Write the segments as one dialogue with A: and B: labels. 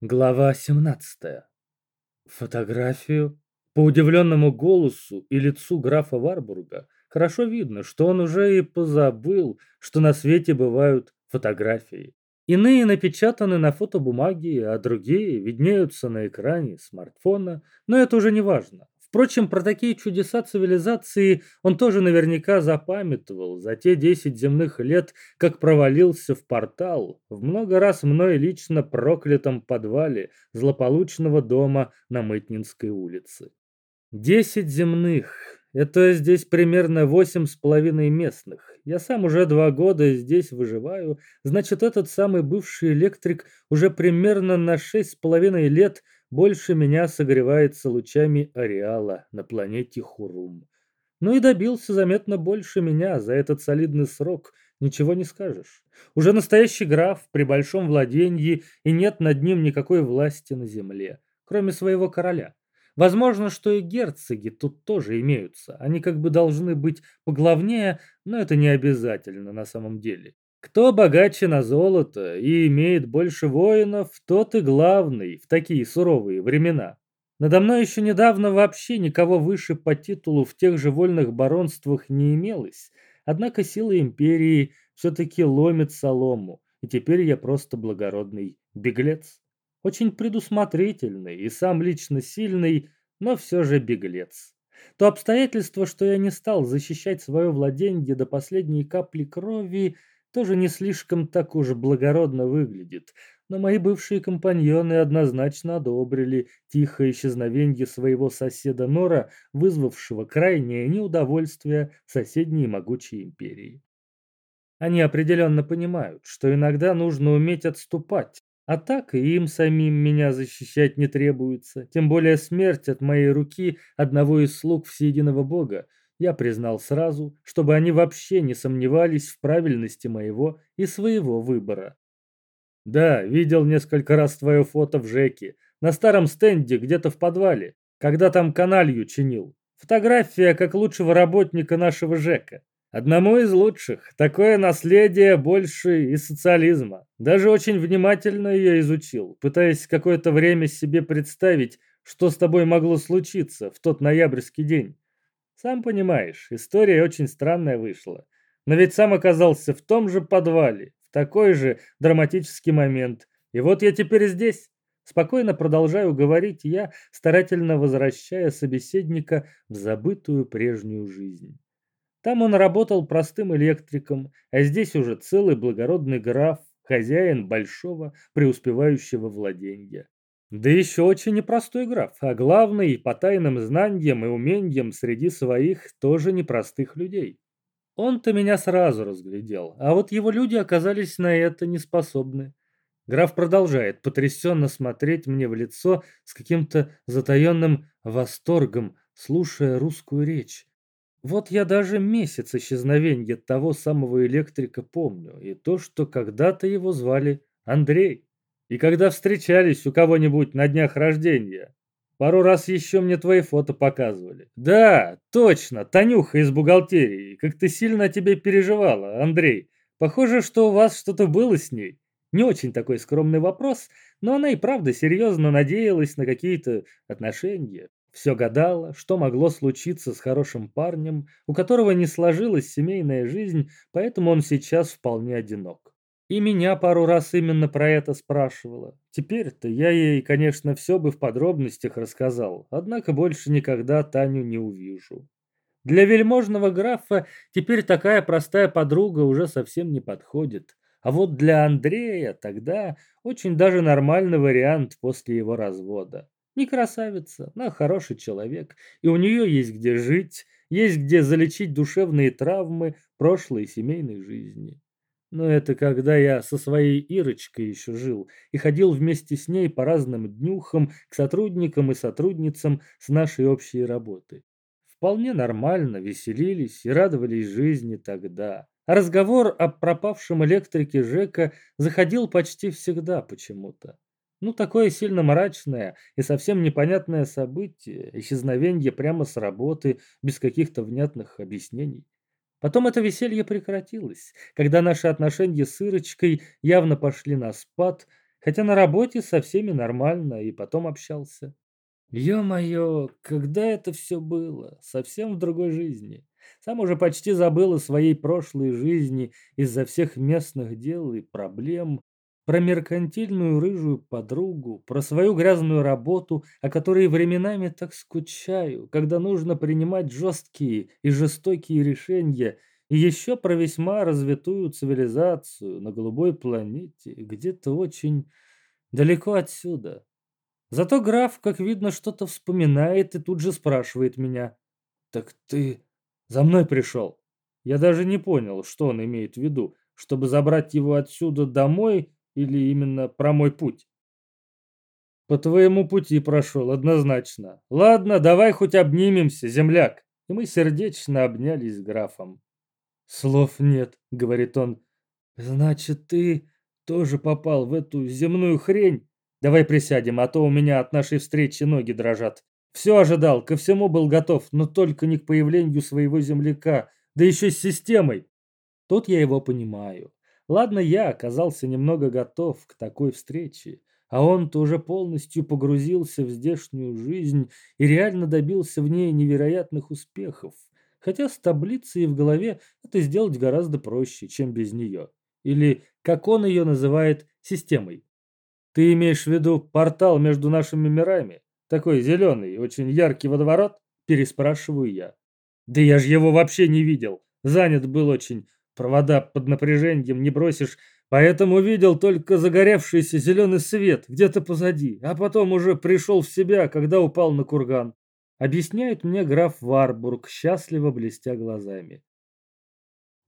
A: Глава 17. Фотографию. По удивленному голосу и лицу графа Варбурга хорошо видно, что он уже и позабыл, что на свете бывают фотографии. Иные напечатаны на фотобумаге, а другие виднеются на экране смартфона, но это уже не важно. Впрочем, про такие чудеса цивилизации он тоже наверняка запамятовал за те десять земных лет, как провалился в портал в много раз мной лично проклятом подвале злополучного дома на Мытнинской улице. Десять земных. Это здесь примерно восемь с половиной местных. Я сам уже два года здесь выживаю, значит, этот самый бывший электрик уже примерно на шесть с половиной лет – больше меня согревается лучами ареала на планете Хурум. Ну и добился заметно больше меня за этот солидный срок, ничего не скажешь. Уже настоящий граф при большом владении, и нет над ним никакой власти на земле, кроме своего короля. Возможно, что и герцоги тут тоже имеются. Они как бы должны быть поглавнее, но это не обязательно на самом деле. Кто богаче на золото и имеет больше воинов, тот и главный в такие суровые времена. Надо мной еще недавно вообще никого выше по титулу в тех же вольных баронствах не имелось, однако сила империи все-таки ломит солому, и теперь я просто благородный беглец. Очень предусмотрительный и сам лично сильный, но все же беглец. То обстоятельство, что я не стал защищать свое владение до последней капли крови – тоже не слишком так уж благородно выглядит, но мои бывшие компаньоны однозначно одобрили тихое исчезновение своего соседа Нора, вызвавшего крайнее неудовольствие соседней могучей империи. Они определенно понимают, что иногда нужно уметь отступать, а так и им самим меня защищать не требуется, тем более смерть от моей руки одного из слуг всеединого бога я признал сразу, чтобы они вообще не сомневались в правильности моего и своего выбора. Да, видел несколько раз твое фото в ЖЭКе, на старом стенде где-то в подвале, когда там каналью чинил. Фотография как лучшего работника нашего ЖЭКа. Одному из лучших. Такое наследие больше и социализма. Даже очень внимательно ее изучил, пытаясь какое-то время себе представить, что с тобой могло случиться в тот ноябрьский день. Сам понимаешь, история очень странная вышла. Но ведь сам оказался в том же подвале, в такой же драматический момент. И вот я теперь здесь. Спокойно продолжаю говорить я, старательно возвращая собеседника в забытую прежнюю жизнь. Там он работал простым электриком, а здесь уже целый благородный граф, хозяин большого преуспевающего владения. Да еще очень непростой граф, а главный по тайным знаниям и умениям среди своих тоже непростых людей. Он-то меня сразу разглядел, а вот его люди оказались на это неспособны. Граф продолжает потрясенно смотреть мне в лицо с каким-то затаенным восторгом, слушая русскую речь. Вот я даже месяц исчезновения того самого электрика помню, и то, что когда-то его звали Андрей. И когда встречались у кого-нибудь на днях рождения. Пару раз еще мне твои фото показывали. Да, точно, Танюха из бухгалтерии. Как ты сильно о тебе переживала, Андрей. Похоже, что у вас что-то было с ней. Не очень такой скромный вопрос, но она и правда серьезно надеялась на какие-то отношения. Все гадала, что могло случиться с хорошим парнем, у которого не сложилась семейная жизнь, поэтому он сейчас вполне одинок. И меня пару раз именно про это спрашивала. Теперь-то я ей, конечно, все бы в подробностях рассказал, однако больше никогда Таню не увижу. Для вельможного графа теперь такая простая подруга уже совсем не подходит. А вот для Андрея тогда очень даже нормальный вариант после его развода. Не красавица, но хороший человек, и у нее есть где жить, есть где залечить душевные травмы прошлой семейной жизни. Но это когда я со своей Ирочкой еще жил и ходил вместе с ней по разным днюхам к сотрудникам и сотрудницам с нашей общей работы. Вполне нормально веселились и радовались жизни тогда. А разговор о пропавшем электрике Жека заходил почти всегда почему-то. Ну, такое сильно мрачное и совсем непонятное событие, исчезновение прямо с работы, без каких-то внятных объяснений. Потом это веселье прекратилось, когда наши отношения с Ирочкой явно пошли на спад, Хотя на работе со всеми нормально и потом общался. Ё-моё, когда это все было? Совсем в другой жизни. Сам уже почти забыл о своей прошлой жизни из-за всех местных дел и проблем, про меркантильную рыжую подругу, про свою грязную работу, о которой временами так скучаю, когда нужно принимать жесткие и жестокие решения, и еще про весьма развитую цивилизацию на голубой планете, где-то очень далеко отсюда. Зато граф, как видно, что-то вспоминает и тут же спрашивает меня. «Так ты за мной пришел?» Я даже не понял, что он имеет в виду, чтобы забрать его отсюда домой или именно про мой путь? По твоему пути прошел, однозначно. Ладно, давай хоть обнимемся, земляк. И мы сердечно обнялись с графом. Слов нет, говорит он. Значит, ты тоже попал в эту земную хрень? Давай присядем, а то у меня от нашей встречи ноги дрожат. Все ожидал, ко всему был готов, но только не к появлению своего земляка, да еще с системой. Тут я его понимаю. Ладно, я оказался немного готов к такой встрече, а он-то уже полностью погрузился в здешнюю жизнь и реально добился в ней невероятных успехов. Хотя с таблицей в голове это сделать гораздо проще, чем без нее. Или, как он ее называет, системой. Ты имеешь в виду портал между нашими мирами? Такой зеленый, очень яркий водоворот? Переспрашиваю я. Да я же его вообще не видел. Занят был очень. Провода под напряжением не бросишь, поэтому видел только загоревшийся зеленый свет где-то позади, а потом уже пришел в себя, когда упал на курган. Объясняет мне граф Варбург, счастливо блестя глазами.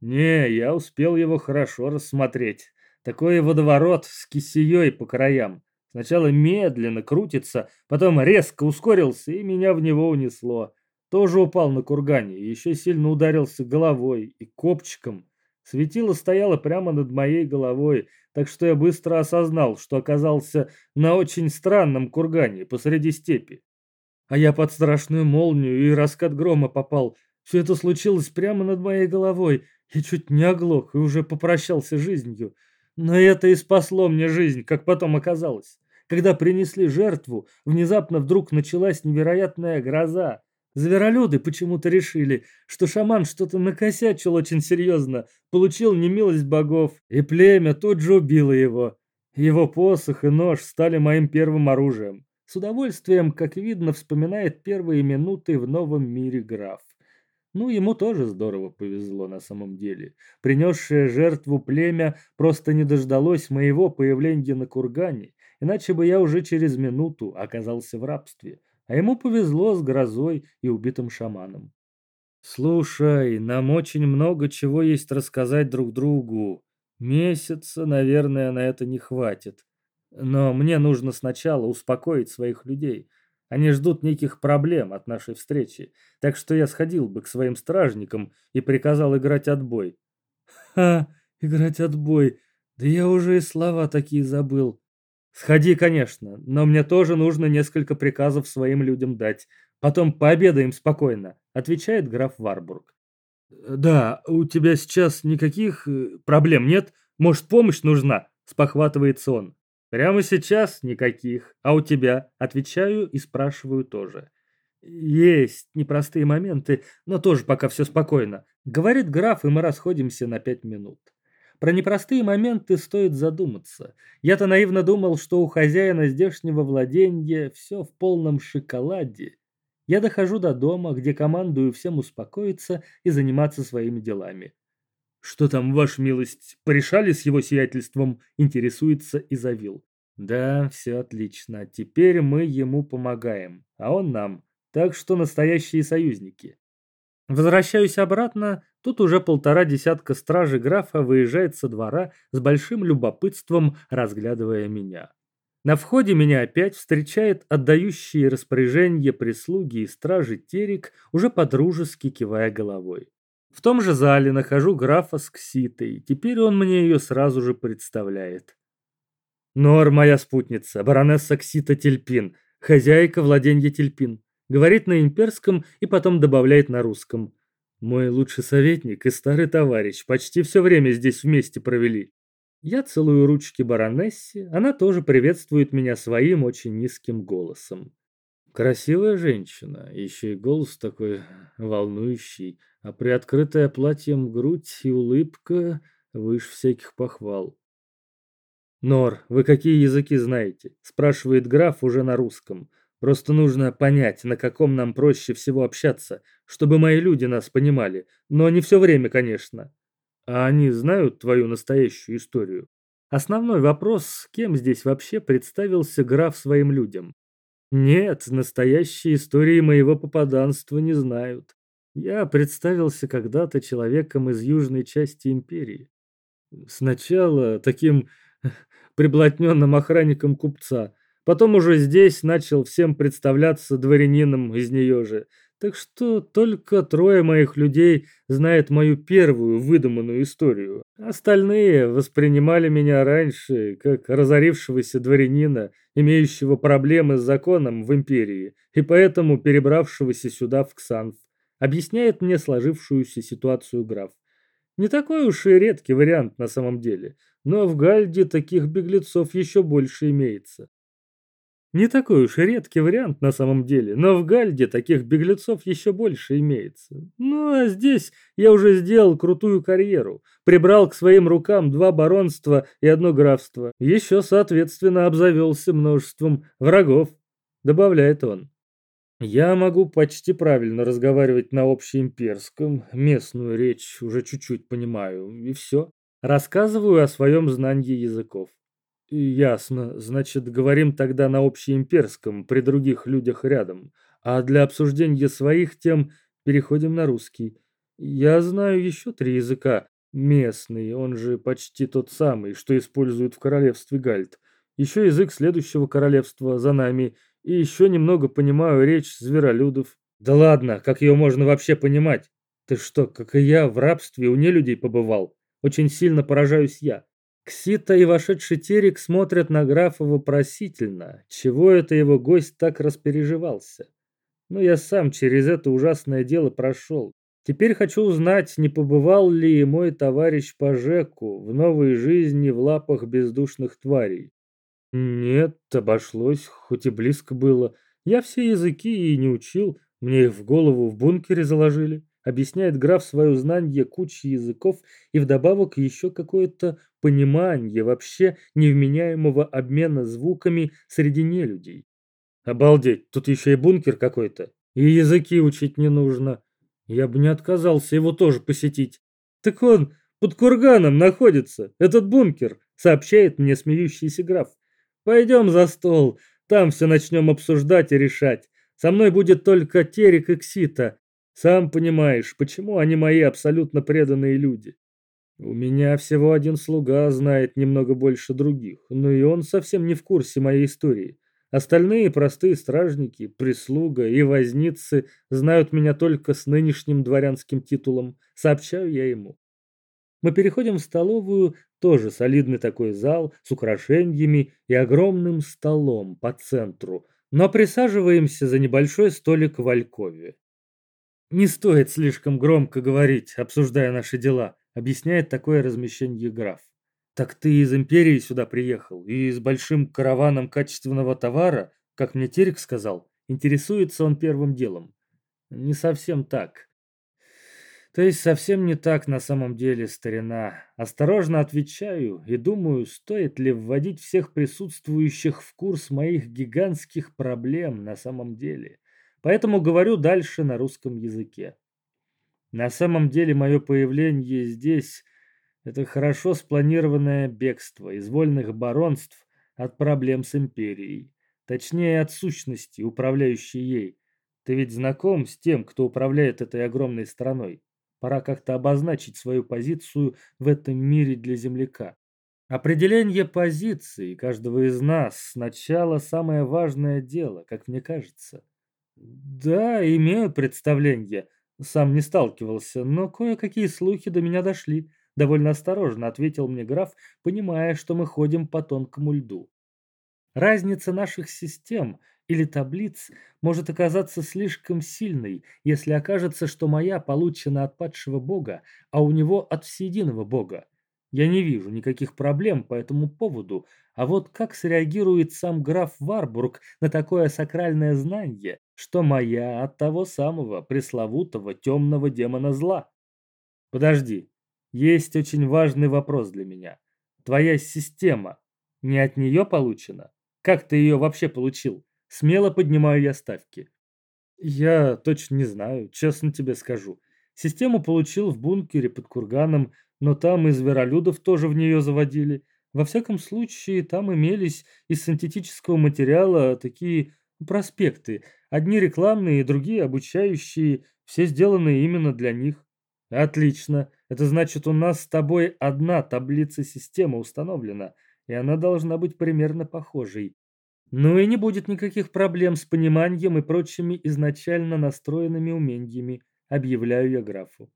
A: Не, я успел его хорошо рассмотреть. Такой водоворот с кисеей по краям. Сначала медленно крутится, потом резко ускорился, и меня в него унесло. Тоже упал на кургане, еще сильно ударился головой и копчиком. Светило стояло прямо над моей головой, так что я быстро осознал, что оказался на очень странном кургане посреди степи. А я под страшную молнию и раскат грома попал. Все это случилось прямо над моей головой. Я чуть не оглох и уже попрощался с жизнью. Но это и спасло мне жизнь, как потом оказалось. Когда принесли жертву, внезапно вдруг началась невероятная гроза. Зверолюды почему-то решили, что шаман что-то накосячил очень серьезно, получил немилость богов, и племя тут же убило его. Его посох и нож стали моим первым оружием. С удовольствием, как видно, вспоминает первые минуты в новом мире граф. Ну, ему тоже здорово повезло на самом деле. Принесшее жертву племя просто не дождалось моего появления на кургане, иначе бы я уже через минуту оказался в рабстве а ему повезло с грозой и убитым шаманом. «Слушай, нам очень много чего есть рассказать друг другу. Месяца, наверное, на это не хватит. Но мне нужно сначала успокоить своих людей. Они ждут неких проблем от нашей встречи, так что я сходил бы к своим стражникам и приказал играть отбой». «Ха, играть отбой! Да я уже и слова такие забыл. Сходи, конечно, но мне тоже нужно несколько приказов своим людям дать. Потом пообедаем спокойно, отвечает граф Варбург. Да, у тебя сейчас никаких э, проблем нет? Может, помощь нужна? Спохватывается он. Прямо сейчас никаких. А у тебя? Отвечаю и спрашиваю тоже. Есть непростые моменты, но тоже пока все спокойно. Говорит граф, и мы расходимся на пять минут. Про непростые моменты стоит задуматься. Я-то наивно думал, что у хозяина здешнего владения все в полном шоколаде. Я дохожу до дома, где командую всем успокоиться и заниматься своими делами. «Что там, ваша милость, порешали с его сиятельством?» – интересуется Изавил. «Да, все отлично. Теперь мы ему помогаем, а он нам. Так что настоящие союзники. Возвращаюсь обратно, тут уже полтора десятка стражи графа выезжает со двора с большим любопытством, разглядывая меня. На входе меня опять встречает отдающие распоряжение прислуги и стражи Терек, уже подружески кивая головой. В том же зале нахожу графа с Кситой, теперь он мне ее сразу же представляет. Нор, моя спутница, баронесса Ксита Тельпин, хозяйка владенья Тельпин. Говорит на имперском и потом добавляет на русском. Мой лучший советник и старый товарищ почти все время здесь вместе провели. Я целую ручки баронессе, она тоже приветствует меня своим очень низким голосом. Красивая женщина, еще и голос такой волнующий, а приоткрытая платьем грудь и улыбка выше всяких похвал. «Нор, вы какие языки знаете?» – спрашивает граф уже на русском. «Просто нужно понять, на каком нам проще всего общаться, чтобы мои люди нас понимали, но не все время, конечно. А они знают твою настоящую историю?» Основной вопрос, кем здесь вообще представился граф своим людям. Нет, настоящей истории моего попаданства не знают. Я представился когда-то человеком из южной части империи. Сначала таким приблотненным охранником купца, потом уже здесь начал всем представляться дворянином из нее же. Так что только трое моих людей знают мою первую выдуманную историю. Остальные воспринимали меня раньше как разорившегося дворянина, имеющего проблемы с законом в империи, и поэтому перебравшегося сюда в Ксанф. Объясняет мне сложившуюся ситуацию граф. Не такой уж и редкий вариант на самом деле, но в Гальде таких беглецов еще больше имеется. Не такой уж редкий вариант на самом деле, но в Гальде таких беглецов еще больше имеется. Ну а здесь я уже сделал крутую карьеру, прибрал к своим рукам два баронства и одно графство, еще соответственно обзавелся множеством врагов, добавляет он. Я могу почти правильно разговаривать на общеимперском, местную речь уже чуть-чуть понимаю, и все. Рассказываю о своем знании языков. Ясно. Значит, говорим тогда на общеимперском, при других людях рядом. А для обсуждения своих тем переходим на русский. Я знаю еще три языка. Местный, он же почти тот самый, что используют в королевстве Гальт. Еще язык следующего королевства за нами. И еще немного понимаю речь зверолюдов. Да ладно, как ее можно вообще понимать? Ты что, как и я, в рабстве у нелюдей побывал? Очень сильно поражаюсь я. Ксита и вошедший Терек смотрят на графа вопросительно, чего это его гость так распереживался. Но я сам через это ужасное дело прошел. Теперь хочу узнать, не побывал ли мой товарищ по Жеку в новой жизни в лапах бездушных тварей. Нет, обошлось, хоть и близко было. Я все языки и не учил, мне их в голову в бункере заложили объясняет граф свое знание кучи языков и вдобавок еще какое-то понимание вообще невменяемого обмена звуками среди нелюдей. Обалдеть, тут еще и бункер какой-то. И языки учить не нужно. Я бы не отказался его тоже посетить. Так он под курганом находится, этот бункер, сообщает мне смеющийся граф. Пойдем за стол, там все начнем обсуждать и решать. Со мной будет только Терек и Ксита, сам понимаешь, почему они мои абсолютно преданные люди. У меня всего один слуга знает немного больше других, но и он совсем не в курсе моей истории. Остальные простые стражники, прислуга и возницы знают меня только с нынешним дворянским титулом, сообщаю я ему. Мы переходим в столовую, тоже солидный такой зал с украшениями и огромным столом по центру, но присаживаемся за небольшой столик в Алькове. «Не стоит слишком громко говорить, обсуждая наши дела», объясняет такое размещение граф. «Так ты из Империи сюда приехал, и с большим караваном качественного товара, как мне Терек сказал, интересуется он первым делом». «Не совсем так». То есть совсем не так на самом деле, старина. Осторожно отвечаю и думаю, стоит ли вводить всех присутствующих в курс моих гигантских проблем на самом деле поэтому говорю дальше на русском языке. На самом деле мое появление здесь – это хорошо спланированное бегство из вольных баронств от проблем с империей, точнее от сущности, управляющей ей. Ты ведь знаком с тем, кто управляет этой огромной страной. Пора как-то обозначить свою позицию в этом мире для земляка. Определение позиции каждого из нас сначала самое важное дело, как мне кажется. Да, имею представление. Сам не сталкивался, но кое-какие слухи до меня дошли. Довольно осторожно ответил мне граф, понимая, что мы ходим по тонкому льду. Разница наших систем или таблиц может оказаться слишком сильной, если окажется, что моя получена от падшего бога, а у него от всеединого бога. Я не вижу никаких проблем по этому поводу, а вот как среагирует сам граф Варбург на такое сакральное знание, что моя от того самого пресловутого темного демона зла? Подожди, есть очень важный вопрос для меня. Твоя система не от нее получена? Как ты ее вообще получил? Смело поднимаю я ставки. Я точно не знаю, честно тебе скажу. Систему получил в бункере под курганом, но там и зверолюдов тоже в нее заводили. Во всяком случае, там имелись из синтетического материала такие проспекты. Одни рекламные, другие обучающие, все сделаны именно для них. Отлично. Это значит, у нас с тобой одна таблица системы установлена, и она должна быть примерно похожей. Ну и не будет никаких проблем с пониманием и прочими изначально настроенными умениями, объявляю я графу.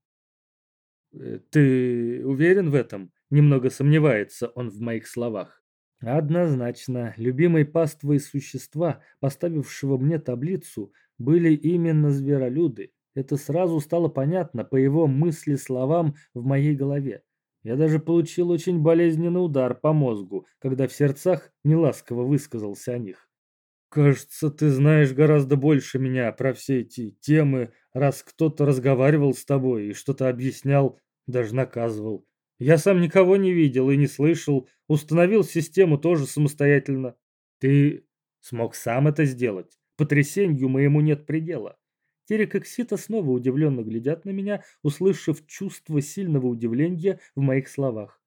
A: «Э, «Ты уверен в этом?» – немного сомневается он в моих словах. Однозначно, любимой паствой существа, поставившего мне таблицу, были именно зверолюды. Это сразу стало понятно по его мысли словам в моей голове. Я даже получил очень болезненный удар по мозгу, когда в сердцах неласково высказался о них. «Кажется, ты знаешь гораздо больше меня про все эти темы, раз кто-то разговаривал с тобой и что-то объяснял, даже наказывал. Я сам никого не видел и не слышал, установил систему тоже самостоятельно. Ты смог сам это сделать. Потрясению моему нет предела. Терек и Ксита снова удивленно глядят на меня, услышав чувство сильного удивления в моих словах.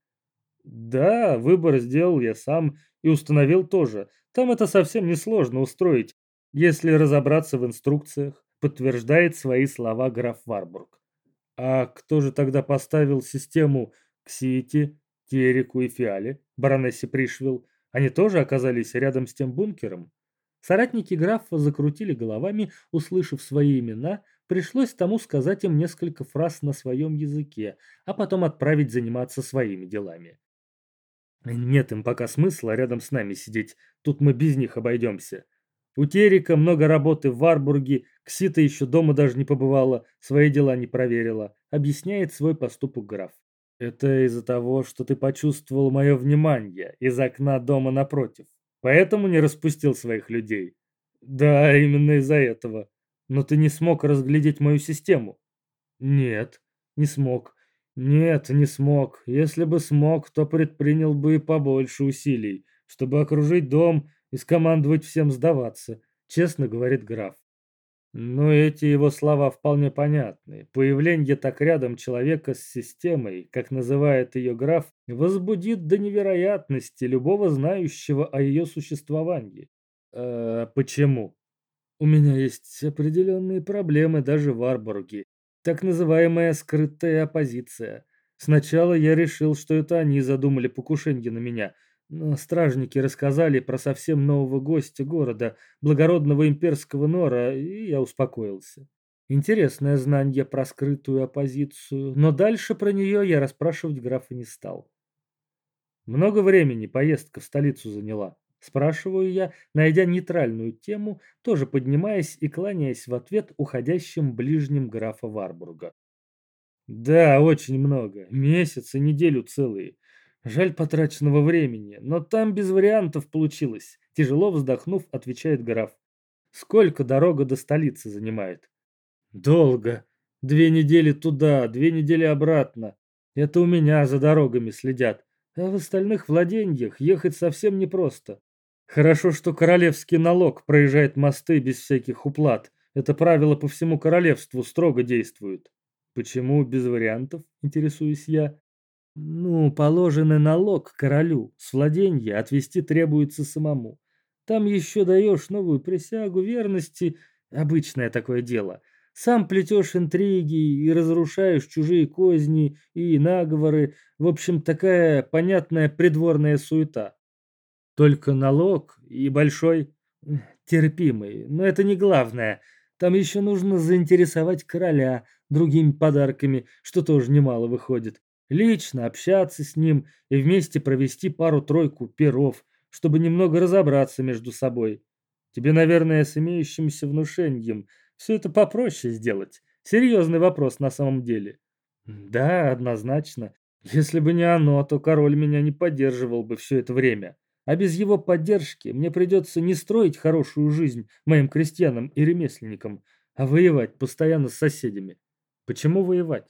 A: Да, выбор сделал я сам и установил тоже. Там это совсем несложно устроить, если разобраться в инструкциях, подтверждает свои слова граф Варбург. А кто же тогда поставил систему Ксити, Тереку и Фиале, баронессе Пришвилл? Они тоже оказались рядом с тем бункером? Соратники графа закрутили головами, услышав свои имена, пришлось тому сказать им несколько фраз на своем языке, а потом отправить заниматься своими делами. Нет им пока смысла рядом с нами сидеть, тут мы без них обойдемся. У Терека много работы в Варбурге, Ксита еще дома даже не побывала, свои дела не проверила, объясняет свой поступок граф. Это из-за того, что ты почувствовал мое внимание из окна дома напротив. Поэтому не распустил своих людей. Да, именно из-за этого. Но ты не смог разглядеть мою систему. Нет, не смог. Нет, не смог. Если бы смог, то предпринял бы и побольше усилий, чтобы окружить дом и скомандовать всем сдаваться, честно говорит граф. Но эти его слова вполне понятны. Появление так рядом человека с системой, как называет ее граф, возбудит до невероятности любого знающего о ее существовании. Э, почему? У меня есть определенные проблемы даже в Арборге. Так называемая скрытая оппозиция. Сначала я решил, что это они задумали покушение на меня – но стражники рассказали про совсем нового гостя города, благородного имперского нора, и я успокоился. Интересное знание про скрытую оппозицию, но дальше про нее я расспрашивать графа не стал. Много времени поездка в столицу заняла. Спрашиваю я, найдя нейтральную тему, тоже поднимаясь и кланяясь в ответ уходящим ближним графа Варбурга. Да, очень много. Месяц и неделю целые. Жаль потраченного времени, но там без вариантов получилось. Тяжело вздохнув, отвечает граф. Сколько дорога до столицы занимает? Долго. Две недели туда, две недели обратно. Это у меня за дорогами следят. А в остальных владениях ехать совсем непросто. Хорошо, что королевский налог проезжает мосты без всяких уплат. Это правило по всему королевству строго действует. Почему без вариантов, интересуюсь я. Ну, положенный налог королю с владенья отвести требуется самому. Там еще даешь новую присягу верности, обычное такое дело. Сам плетешь интриги и разрушаешь чужие козни и наговоры. В общем, такая понятная придворная суета. Только налог и большой терпимый, но это не главное. Там еще нужно заинтересовать короля другими подарками, что тоже немало выходит лично общаться с ним и вместе провести пару-тройку перов, чтобы немного разобраться между собой. Тебе, наверное, с имеющимся внушением все это попроще сделать. Серьезный вопрос на самом деле. Да, однозначно. Если бы не оно, то король меня не поддерживал бы все это время. А без его поддержки мне придется не строить хорошую жизнь моим крестьянам и ремесленникам, а воевать постоянно с соседями. Почему воевать?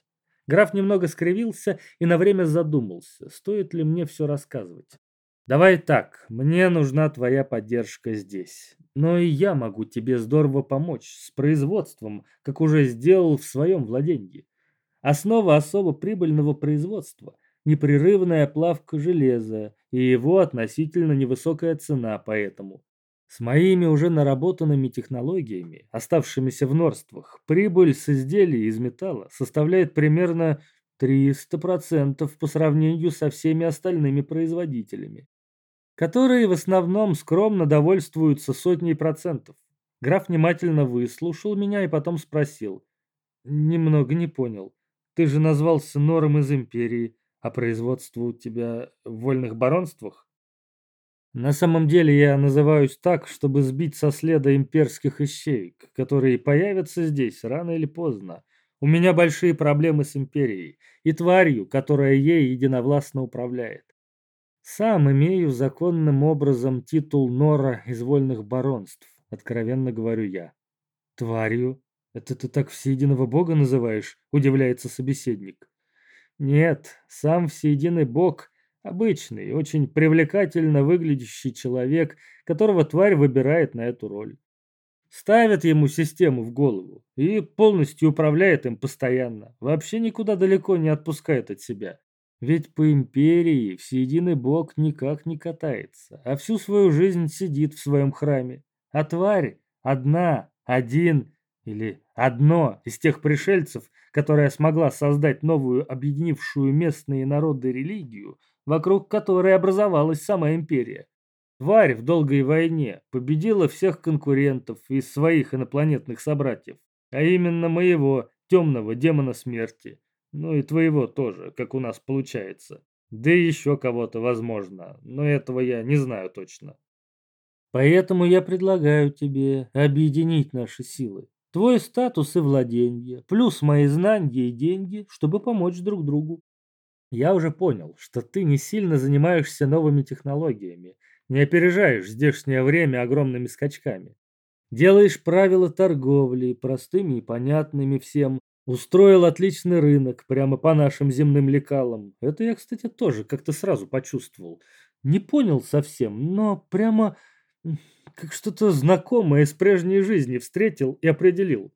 A: Граф немного скривился и на время задумался, стоит ли мне все рассказывать. Давай так, мне нужна твоя поддержка здесь. Но и я могу тебе здорово помочь с производством, как уже сделал в своем владении. Основа особо прибыльного производства – непрерывная плавка железа и его относительно невысокая цена поэтому. С моими уже наработанными технологиями, оставшимися в норствах, прибыль с изделий из металла составляет примерно 300% по сравнению со всеми остальными производителями, которые в основном скромно довольствуются сотней процентов. Граф внимательно выслушал меня и потом спросил. Немного не понял. Ты же назвался Нором из Империи, а производство у тебя в вольных баронствах? На самом деле я называюсь так, чтобы сбить со следа имперских ищеек, которые появятся здесь рано или поздно. У меня большие проблемы с империей и тварью, которая ей единовластно управляет. Сам имею законным образом титул Нора из вольных баронств, откровенно говорю я. Тварью? «Это ты так всеединого Бога называешь?» – удивляется собеседник. «Нет, сам всеединый Бог – обычный, очень привлекательно выглядящий человек, которого тварь выбирает на эту роль. Ставит ему систему в голову и полностью управляет им постоянно, вообще никуда далеко не отпускает от себя. Ведь по империи всеединый Бог никак не катается, а всю свою жизнь сидит в своем храме. А тварь одна, один – или одно из тех пришельцев, которая смогла создать новую объединившую местные народы религию, вокруг которой образовалась сама империя. Тварь в долгой войне победила всех конкурентов из своих инопланетных собратьев, а именно моего темного демона смерти. Ну и твоего тоже, как у нас получается. Да и еще кого-то, возможно, но этого я не знаю точно. Поэтому я предлагаю тебе объединить наши силы. Твой статус и владение, плюс мои знания и деньги, чтобы помочь друг другу. Я уже понял, что ты не сильно занимаешься новыми технологиями, не опережаешь здешнее время огромными скачками. Делаешь правила торговли, простыми и понятными всем, устроил отличный рынок прямо по нашим земным лекалам. Это я, кстати, тоже как-то сразу почувствовал. Не понял совсем, но прямо как что-то знакомое из прежней жизни встретил и определил.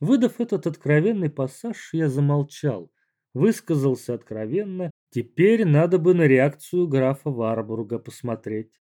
A: Выдав этот откровенный пассаж, я замолчал, высказался откровенно. Теперь надо бы на реакцию графа Варбурга посмотреть.